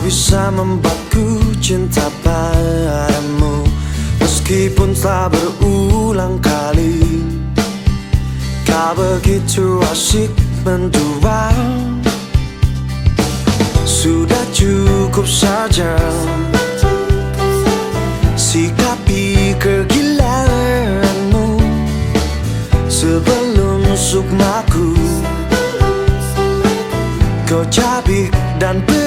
membuatku cinta padamu Meskipun telah berulang kali. Kau begitu asik mendua. Sudah cukup saja. Sikapi kegilaanmu Sebelum sukmaku. Kau cabik dan beri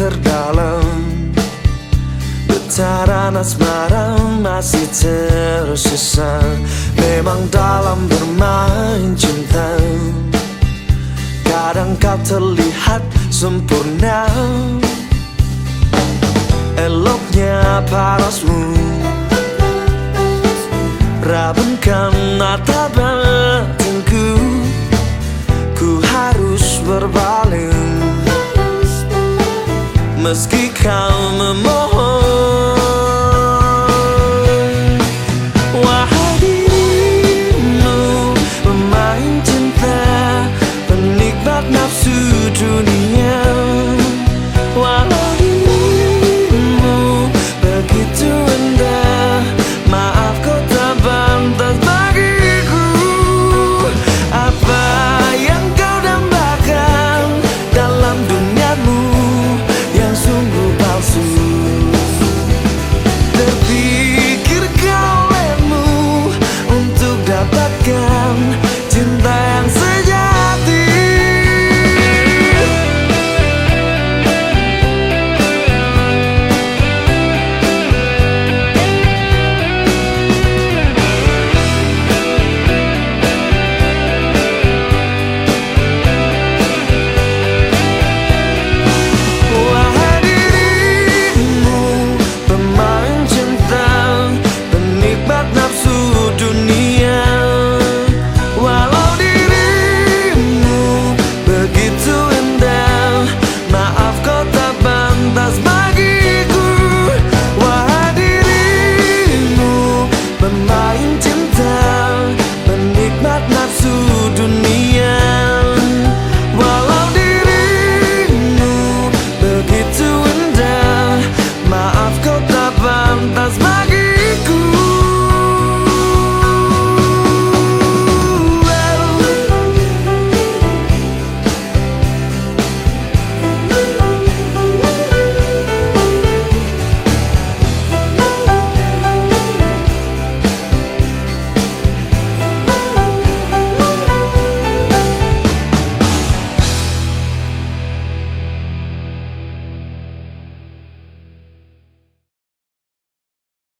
terdalam. Getaran asmara masih tersisa Memang dalam bermain cinta. Kadang kau terlihat sempurna. Eloknya parasmu. Rabunkan mata batinku. Ku harus berpaling Måske kommer mor